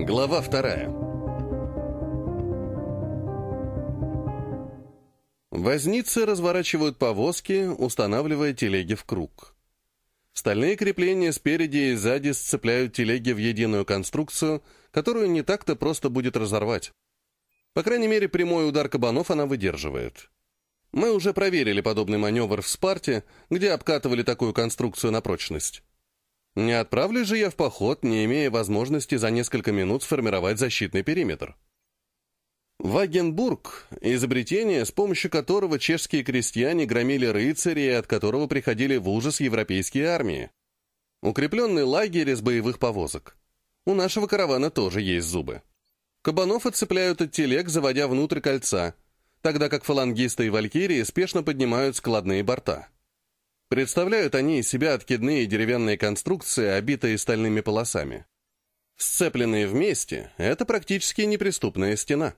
Глава вторая. Возницы разворачивают повозки, устанавливая телеги в круг. Стальные крепления спереди и сзади сцепляют телеги в единую конструкцию, которую не так-то просто будет разорвать. По крайней мере, прямой удар кабанов она выдерживает. Мы уже проверили подобный маневр в Спарте, где обкатывали такую конструкцию на прочность. Не отправлюсь же я в поход, не имея возможности за несколько минут сформировать защитный периметр. Вагенбург — изобретение, с помощью которого чешские крестьяне громили рыцарей, от которого приходили в ужас европейские армии. Укрепленный лагерь из боевых повозок. У нашего каравана тоже есть зубы. Кабанов отцепляют от телег, заводя внутрь кольца — тогда как фалангисты и валькирии спешно поднимают складные борта. Представляют они из себя откидные деревянные конструкции, обитые стальными полосами. Сцепленные вместе, это практически неприступная стена.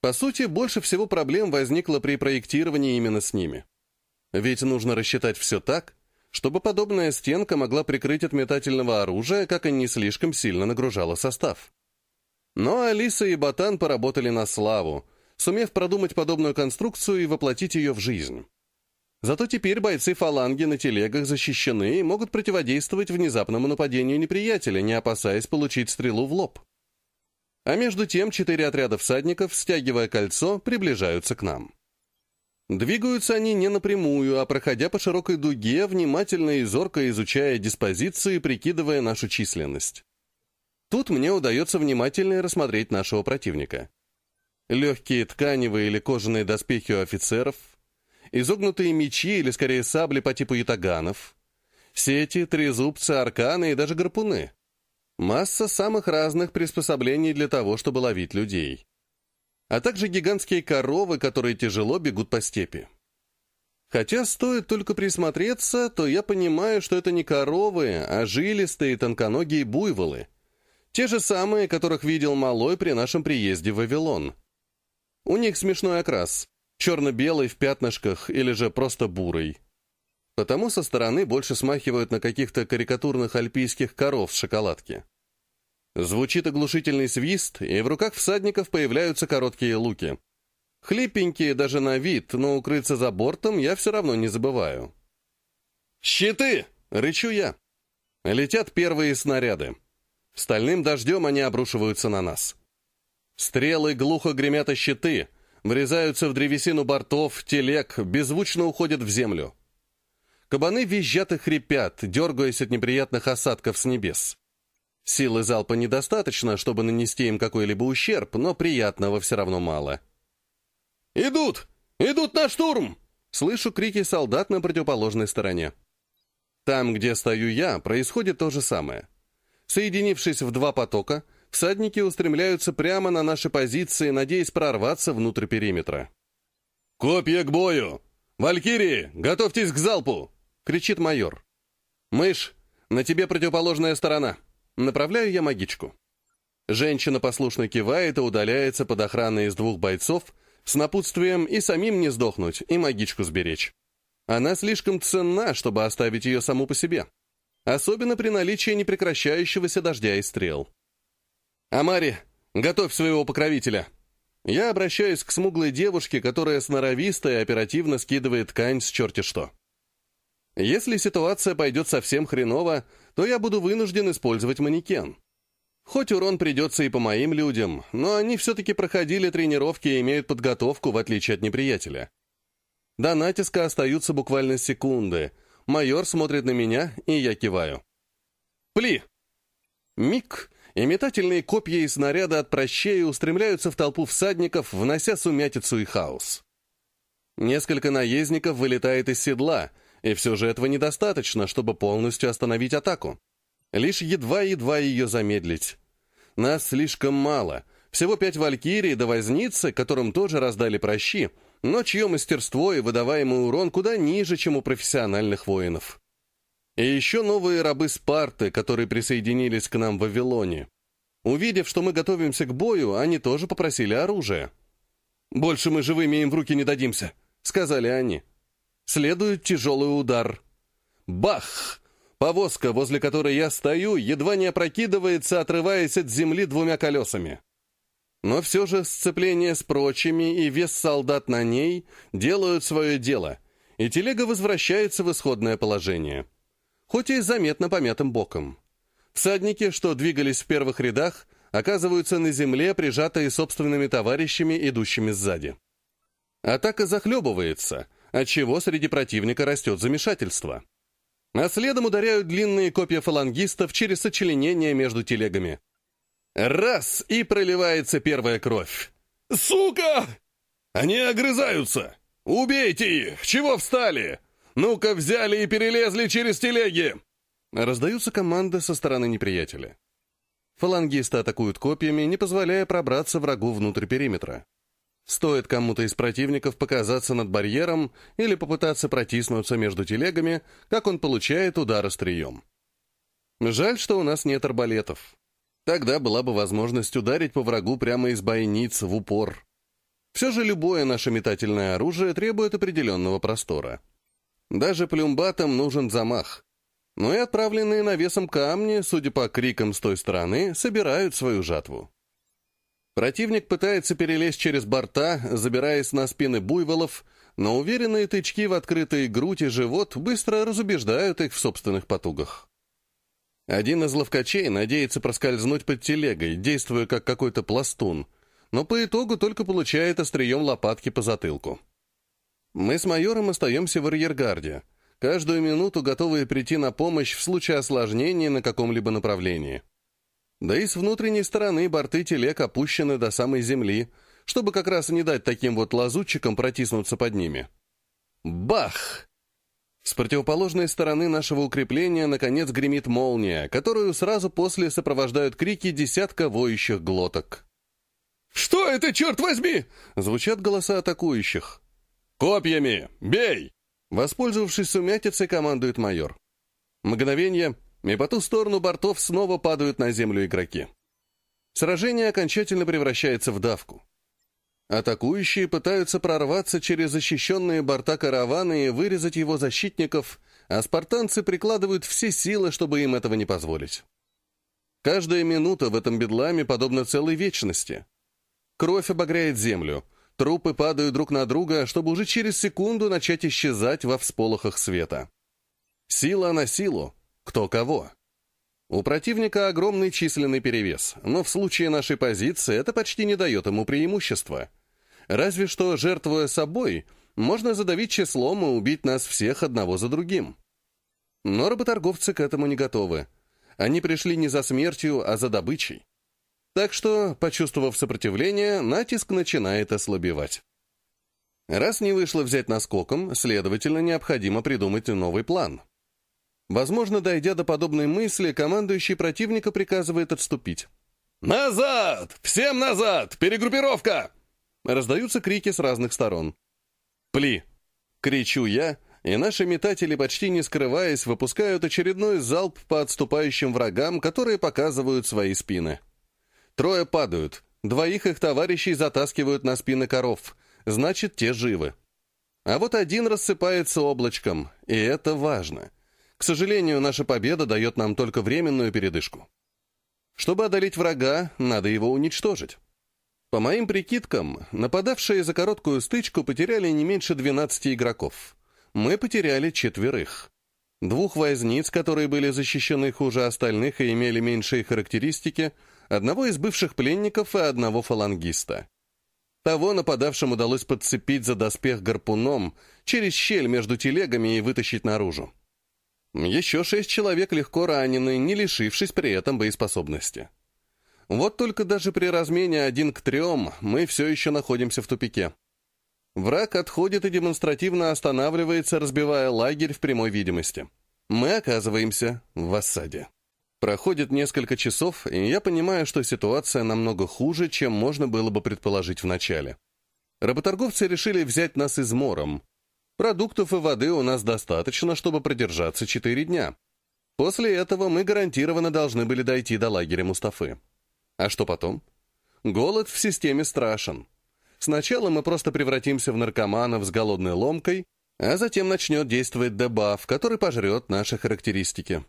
По сути, больше всего проблем возникло при проектировании именно с ними. Ведь нужно рассчитать все так, чтобы подобная стенка могла прикрыть от метательного оружия, как и не слишком сильно нагружала состав. Но Алиса и Ботан поработали на славу, сумев продумать подобную конструкцию и воплотить ее в жизнь. Зато теперь бойцы фаланги на телегах защищены и могут противодействовать внезапному нападению неприятеля, не опасаясь получить стрелу в лоб. А между тем четыре отряда всадников, стягивая кольцо, приближаются к нам. Двигаются они не напрямую, а проходя по широкой дуге, внимательно и зорко изучая диспозицию и прикидывая нашу численность. Тут мне удается внимательно рассмотреть нашего противника легкие тканевые или кожаные доспехи у офицеров, изогнутые мечи или, скорее, сабли по типу ятаганов, сети, трезубцы, арканы и даже гарпуны. Масса самых разных приспособлений для того, чтобы ловить людей. А также гигантские коровы, которые тяжело бегут по степи. Хотя стоит только присмотреться, то я понимаю, что это не коровы, а жилистые тонконогие буйволы. Те же самые, которых видел Малой при нашем приезде в Вавилон. У них смешной окрас. Черно-белый в пятнышках или же просто бурый. Потому со стороны больше смахивают на каких-то карикатурных альпийских коров с шоколадки. Звучит оглушительный свист, и в руках всадников появляются короткие луки. Хлипенькие даже на вид, но укрыться за бортом я все равно не забываю. «Щиты!» — рычу я. Летят первые снаряды. Стальным дождем они обрушиваются на нас. Стрелы глухо гремят о щиты, врезаются в древесину бортов, телег, беззвучно уходят в землю. Кабаны визжат и хрипят, дергаясь от неприятных осадков с небес. Силы залпа недостаточно, чтобы нанести им какой-либо ущерб, но приятного все равно мало. «Идут! Идут на штурм!» Слышу крики солдат на противоположной стороне. Там, где стою я, происходит то же самое. Соединившись в два потока, всадники устремляются прямо на наши позиции, надеясь прорваться внутрь периметра. «Копья к бою! Валькирии, готовьтесь к залпу!» — кричит майор. «Мышь, на тебе противоположная сторона. Направляю я магичку». Женщина послушно кивает и удаляется под охраной из двух бойцов с напутствием и самим не сдохнуть, и магичку сберечь. Она слишком ценна, чтобы оставить ее саму по себе. Особенно при наличии непрекращающегося дождя и стрел. «Амари, готовь своего покровителя!» Я обращаюсь к смуглой девушке, которая сноровисто и оперативно скидывает ткань с черти что. Если ситуация пойдет совсем хреново, то я буду вынужден использовать манекен. Хоть урон придется и по моим людям, но они все-таки проходили тренировки и имеют подготовку, в отличие от неприятеля. До натиска остаются буквально секунды. Майор смотрит на меня, и я киваю. «Пли!» Миг, и метательные копья и снаряды от прощей устремляются в толпу всадников, внося сумятицу и хаос. Несколько наездников вылетает из седла, и все же этого недостаточно, чтобы полностью остановить атаку. Лишь едва-едва ее замедлить. Нас слишком мало. Всего пять валькирий до возницы, которым тоже раздали прощи, но чье мастерство и выдаваемый урон куда ниже, чем у профессиональных воинов. И еще новые рабы Спарты, которые присоединились к нам в Вавилоне. Увидев, что мы готовимся к бою, они тоже попросили оружие. «Больше мы живыми им в руки не дадимся», — сказали они. Следует тяжелый удар. Бах! Повозка, возле которой я стою, едва не опрокидывается, отрываясь от земли двумя колесами. Но все же сцепление с прочими и вес солдат на ней делают свое дело, и телега возвращается в исходное положение. Хоть и заметно помятым боком. Всадники, что двигались в первых рядах, оказываются на земле, прижатые собственными товарищами, идущими сзади. Атака захлебывается, отчего среди противника растет замешательство. А следом ударяют длинные копья фалангистов через сочленение между телегами. Раз, и проливается первая кровь. «Сука! Они огрызаются! Убейте их! Чего встали? Ну-ка взяли и перелезли через телеги!» Раздаются команды со стороны неприятеля. Фалангисты атакуют копьями, не позволяя пробраться врагу внутрь периметра. Стоит кому-то из противников показаться над барьером или попытаться протиснуться между телегами, как он получает удар острием. Жаль, что у нас нет арбалетов. Тогда была бы возможность ударить по врагу прямо из бойниц в упор. Все же любое наше метательное оружие требует определенного простора. Даже плюмбатам нужен замах. Но и отправленные навесом камни, судя по крикам с той стороны, собирают свою жатву. Противник пытается перелезть через борта, забираясь на спины буйволов, но уверенные тычки в открытые грудь и живот быстро разубеждают их в собственных потугах. Один из ловкачей надеется проскользнуть под телегой, действуя как какой-то пластун, но по итогу только получает острием лопатки по затылку. Мы с майором остаемся в арьергарде, каждую минуту готовые прийти на помощь в случае осложнения на каком-либо направлении. Да и с внутренней стороны борты телег опущены до самой земли, чтобы как раз не дать таким вот лазутчикам протиснуться под ними. Бах! С противоположной стороны нашего укрепления наконец гремит молния, которую сразу после сопровождают крики десятка воющих глоток. «Что это, черт возьми?» — звучат голоса атакующих. «Копьями! Бей!» Воспользовавшись сумятицей, командует майор. Мгновение, и по ту сторону бортов снова падают на землю игроки. Сражение окончательно превращается в давку. Атакующие пытаются прорваться через защищенные борта каравана и вырезать его защитников, а спартанцы прикладывают все силы, чтобы им этого не позволить. Каждая минута в этом бедламе подобна целой вечности. Кровь обогряет землю, трупы падают друг на друга, чтобы уже через секунду начать исчезать во всполохах света. Сила на силу, кто кого. У противника огромный численный перевес, но в случае нашей позиции это почти не дает ему преимущества — Разве что, жертвуя собой, можно задавить числом и убить нас всех одного за другим. Но работорговцы к этому не готовы. Они пришли не за смертью, а за добычей. Так что, почувствовав сопротивление, натиск начинает ослабевать. Раз не вышло взять наскоком, следовательно, необходимо придумать новый план. Возможно, дойдя до подобной мысли, командующий противника приказывает отступить. «Назад! Всем назад! Перегруппировка!» Раздаются крики с разных сторон. «Пли!» — кричу я, и наши метатели, почти не скрываясь, выпускают очередной залп по отступающим врагам, которые показывают свои спины. Трое падают, двоих их товарищей затаскивают на спины коров, значит, те живы. А вот один рассыпается облачком, и это важно. К сожалению, наша победа дает нам только временную передышку. Чтобы одолеть врага, надо его уничтожить. По моим прикидкам, нападавшие за короткую стычку потеряли не меньше 12 игроков. Мы потеряли четверых. Двух возниц, которые были защищены хуже остальных и имели меньшие характеристики, одного из бывших пленников и одного фалангиста. Того нападавшим удалось подцепить за доспех гарпуном через щель между телегами и вытащить наружу. Еще шесть человек легко ранены, не лишившись при этом боеспособности. Вот только даже при размене один к трем мы все еще находимся в тупике. Враг отходит и демонстративно останавливается, разбивая лагерь в прямой видимости. Мы оказываемся в осаде. Проходит несколько часов, и я понимаю, что ситуация намного хуже, чем можно было бы предположить вначале. Работорговцы решили взять нас измором. Продуктов и воды у нас достаточно, чтобы продержаться четыре дня. После этого мы гарантированно должны были дойти до лагеря Мустафы. А что потом? Голод в системе страшен. Сначала мы просто превратимся в наркоманов с голодной ломкой, а затем начнет действовать дебаф, который пожрет наши характеристики.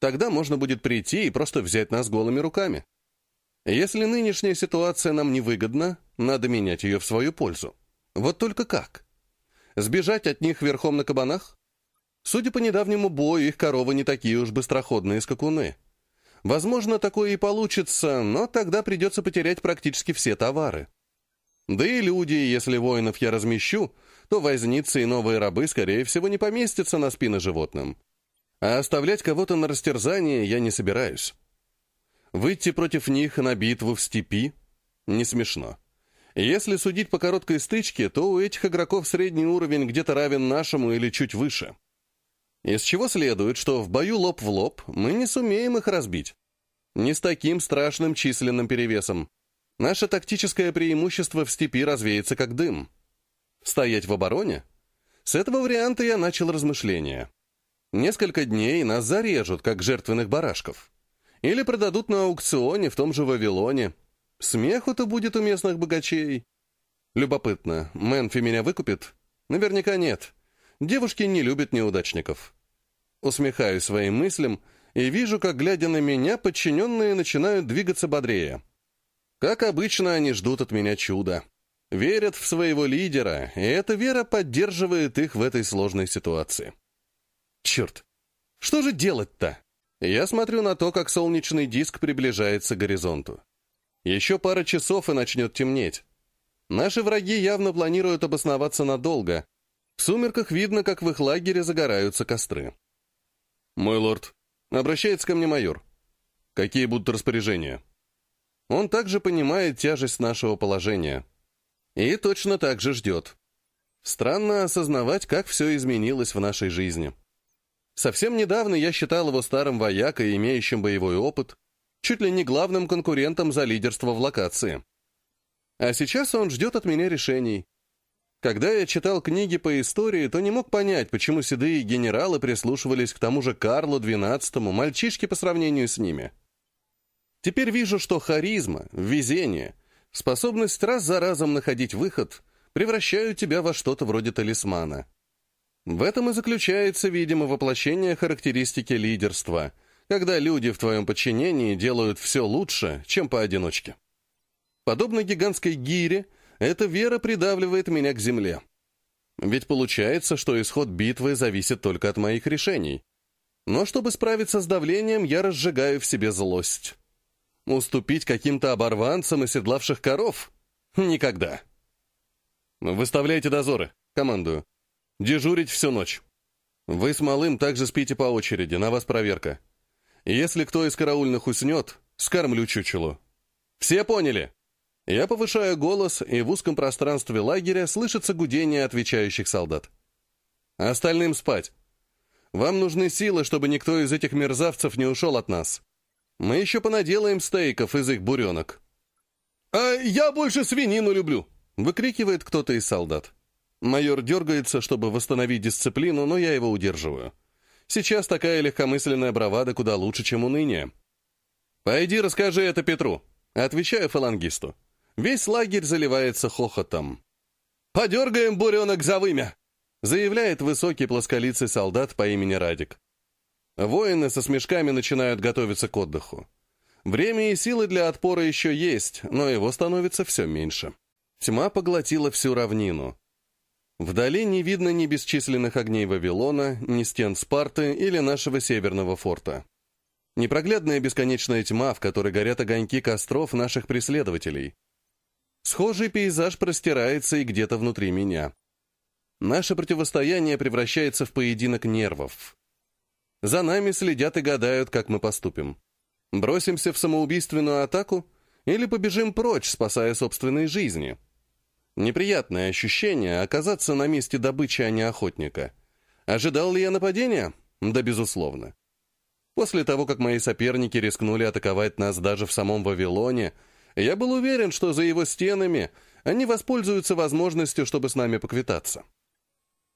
Тогда можно будет прийти и просто взять нас голыми руками. Если нынешняя ситуация нам невыгодна, надо менять ее в свою пользу. Вот только как? Сбежать от них верхом на кабанах? Судя по недавнему бою, их коровы не такие уж быстроходные скакуны. Возможно, такое и получится, но тогда придется потерять практически все товары. Да и люди, если воинов я размещу, то возницы и новые рабы, скорее всего, не поместятся на спины животным. А оставлять кого-то на растерзание я не собираюсь. Выйти против них на битву в степи не смешно. Если судить по короткой стычке, то у этих игроков средний уровень где-то равен нашему или чуть выше. Из чего следует, что в бою лоб в лоб мы не сумеем их разбить. Не с таким страшным численным перевесом. Наше тактическое преимущество в степи развеется как дым. Стоять в обороне? С этого варианта я начал размышления. Несколько дней нас зарежут, как жертвенных барашков. Или продадут на аукционе в том же Вавилоне. Смеху-то будет у местных богачей. Любопытно, Мэнфи меня выкупит? Наверняка нет. Девушки не любят неудачников. Усмехаюсь своим мыслям и вижу, как, глядя на меня, подчиненные начинают двигаться бодрее. Как обычно, они ждут от меня чуда. Верят в своего лидера, и эта вера поддерживает их в этой сложной ситуации. Черт, что же делать-то? Я смотрю на то, как солнечный диск приближается к горизонту. Еще пара часов и начнет темнеть. Наши враги явно планируют обосноваться надолго. В сумерках видно, как в их лагере загораются костры. «Мой лорд», — обращается ко мне майор. «Какие будут распоряжения?» Он также понимает тяжесть нашего положения. И точно так же ждет. Странно осознавать, как все изменилось в нашей жизни. Совсем недавно я считал его старым воякой, имеющим боевой опыт, чуть ли не главным конкурентом за лидерство в локации. А сейчас он ждет от меня решений. Когда я читал книги по истории, то не мог понять, почему седые генералы прислушивались к тому же Карлу XII, мальчишке по сравнению с ними. Теперь вижу, что харизма, везение, способность раз за разом находить выход превращают тебя во что-то вроде талисмана. В этом и заключается, видимо, воплощение характеристики лидерства, когда люди в твоем подчинении делают все лучше, чем поодиночке. Подобно гигантской гире, эта вера придавливает меня к земле. Ведь получается, что исход битвы зависит только от моих решений. Но чтобы справиться с давлением, я разжигаю в себе злость. Уступить каким-то оборванцам, оседлавших коров? Никогда. «Выставляйте дозоры», — командую. Дежурить всю ночь. Вы с малым также спите по очереди, на вас проверка. Если кто из караульных уснет, скормлю чучелу. Все поняли? Я повышаю голос, и в узком пространстве лагеря слышится гудение отвечающих солдат. Остальным спать. Вам нужны силы, чтобы никто из этих мерзавцев не ушел от нас. Мы еще понаделаем стейков из их буренок. «А я больше свинину люблю!» — выкрикивает кто-то из солдат. Майор дергается, чтобы восстановить дисциплину, но я его удерживаю. Сейчас такая легкомысленная бравада куда лучше, чем уныние. «Пойди расскажи это Петру», — отвечаю фалангисту. Весь лагерь заливается хохотом. «Подергаем буренок за вымя!» — заявляет высокий плосколицый солдат по имени Радик. Воины со смешками начинают готовиться к отдыху. Время и силы для отпора еще есть, но его становится все меньше. Тьма поглотила всю равнину. Вдали не видно ни бесчисленных огней Вавилона, ни стен Спарты или нашего северного форта. Непроглядная бесконечная тьма, в которой горят огоньки костров наших преследователей. Схожий пейзаж простирается и где-то внутри меня. Наше противостояние превращается в поединок нервов. За нами следят и гадают, как мы поступим. Бросимся в самоубийственную атаку или побежим прочь, спасая собственные жизни — Неприятное ощущение оказаться на месте добычи, а не охотника. Ожидал ли я нападения? Да, безусловно. После того, как мои соперники рискнули атаковать нас даже в самом Вавилоне, я был уверен, что за его стенами они воспользуются возможностью, чтобы с нами поквитаться.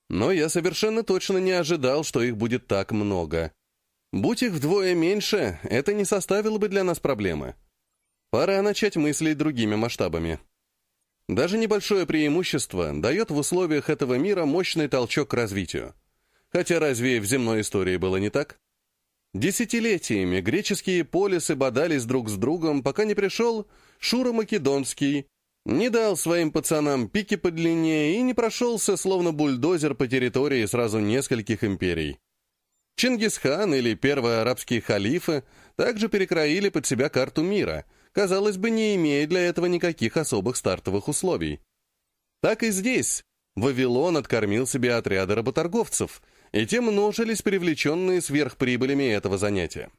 Но я совершенно точно не ожидал, что их будет так много. Будь их вдвое меньше, это не составило бы для нас проблемы. Пора начать мыслить другими масштабами. Даже небольшое преимущество дает в условиях этого мира мощный толчок к развитию. Хотя разве в земной истории было не так? Десятилетиями греческие полисы бодались друг с другом, пока не пришел Шура Македонский, не дал своим пацанам пики подлиннее и не прошелся, словно бульдозер по территории сразу нескольких империй. Чингисхан или первые арабские халифы также перекроили под себя карту мира, казалось бы, не имея для этого никаких особых стартовых условий. Так и здесь Вавилон откормил себе отряды работорговцев, и те множились привлеченные сверхприбылями этого занятия.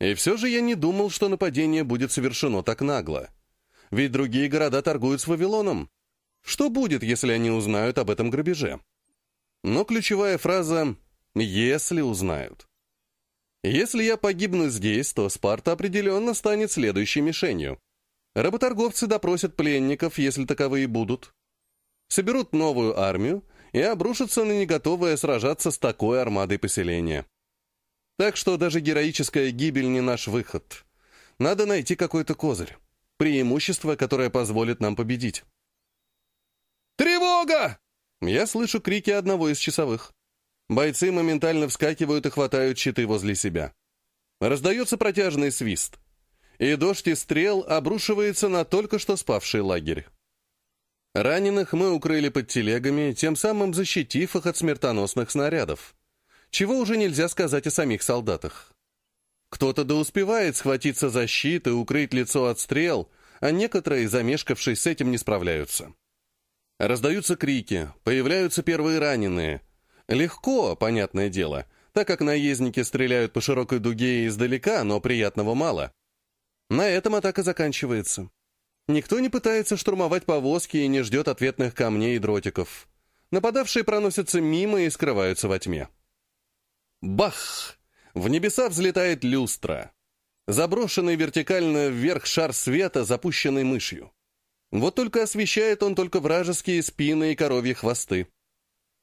И все же я не думал, что нападение будет совершено так нагло. Ведь другие города торгуют с Вавилоном. Что будет, если они узнают об этом грабеже? Но ключевая фраза «если узнают». Если я погибну здесь, то Спарта определенно станет следующей мишенью. Работорговцы допросят пленников, если таковые будут. Соберут новую армию и обрушатся на неготовое сражаться с такой армадой поселения. Так что даже героическая гибель не наш выход. Надо найти какой-то козырь. Преимущество, которое позволит нам победить. «Тревога!» Я слышу крики одного из часовых. Бойцы моментально вскакивают и хватают щиты возле себя. Раздается протяжный свист. И дождь из стрел обрушивается на только что спавший лагерь. Раненых мы укрыли под телегами, тем самым защитив их от смертоносных снарядов. Чего уже нельзя сказать о самих солдатах. Кто-то да успевает схватиться за щит и укрыть лицо от стрел, а некоторые, замешкавшись с этим, не справляются. Раздаются крики, появляются первые раненые. Легко, понятное дело, так как наездники стреляют по широкой дуге издалека, но приятного мало. На этом атака заканчивается. Никто не пытается штурмовать повозки и не ждет ответных камней и дротиков. Нападавшие проносятся мимо и скрываются во тьме. Бах! В небеса взлетает люстра. Заброшенный вертикально вверх шар света, запущенный мышью. Вот только освещает он только вражеские спины и коровьи хвосты.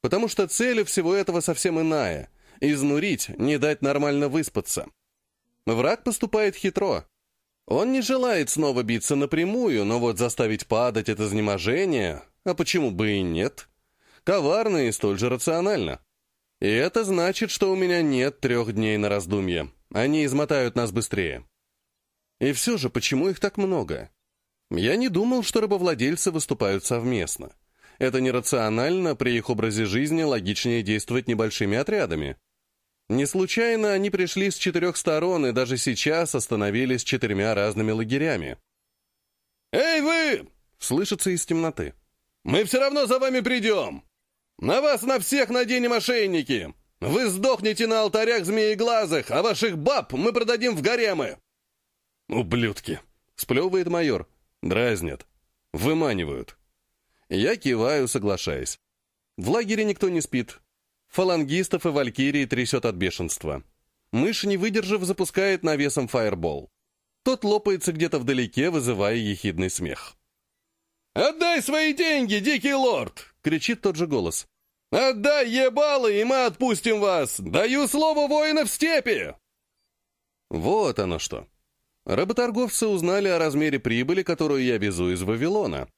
Потому что цель всего этого совсем иная — изнурить, не дать нормально выспаться. Враг поступает хитро. Он не желает снова биться напрямую, но вот заставить падать от изнеможения, а почему бы и нет, коварно и столь же рационально. И это значит, что у меня нет трех дней на раздумье. Они измотают нас быстрее. И все же, почему их так много? Я не думал, что рабовладельцы выступают совместно. Это нерационально, при их образе жизни логичнее действовать небольшими отрядами. Не случайно они пришли с четырех сторон и даже сейчас остановились четырьмя разными лагерями. «Эй, вы!» — слышится из темноты. «Мы все равно за вами придем!» На вас на всех наденем ошейники! Вы сдохнете на алтарях змееглазых, а ваших баб мы продадим в гаремы!» «Ублюдки!» — сплевывает майор. Дразнят. Выманивают. Я киваю, соглашаясь. В лагере никто не спит. Фалангистов и валькирии трясет от бешенства. Мышь, не выдержав, запускает навесом фаербол. Тот лопается где-то вдалеке, вызывая ехидный смех. «Отдай свои деньги, дикий лорд!» — кричит тот же голос. «Отдай ебалы, и мы отпустим вас! Даю слово воина в степи!» Вот оно что. Работорговцы узнали о размере прибыли, которую я везу из Вавилона.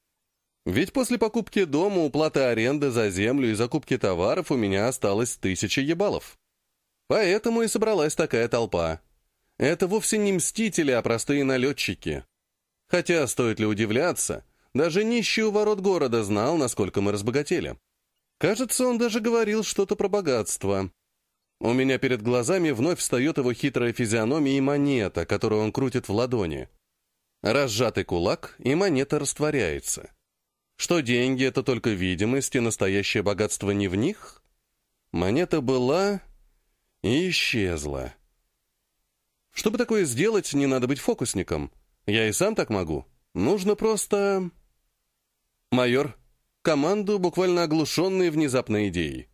Ведь после покупки дома, уплаты аренды за землю и закупки товаров у меня осталось тысяча ебалов. Поэтому и собралась такая толпа. Это вовсе не мстители, а простые налетчики. Хотя, стоит ли удивляться, даже нищий у ворот города знал, насколько мы разбогатели. Кажется, он даже говорил что-то про богатство. У меня перед глазами вновь встает его хитрая физиономия и монета, которую он крутит в ладони. Разжатый кулак, и монета растворяется. Что деньги — это только видимость, и настоящее богатство не в них? Монета была и исчезла. Чтобы такое сделать, не надо быть фокусником. Я и сам так могу. Нужно просто... «Майор, команду, буквально оглушенные внезапной идеей.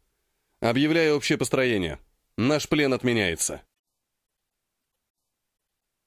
Объявляю общее построение. Наш плен отменяется».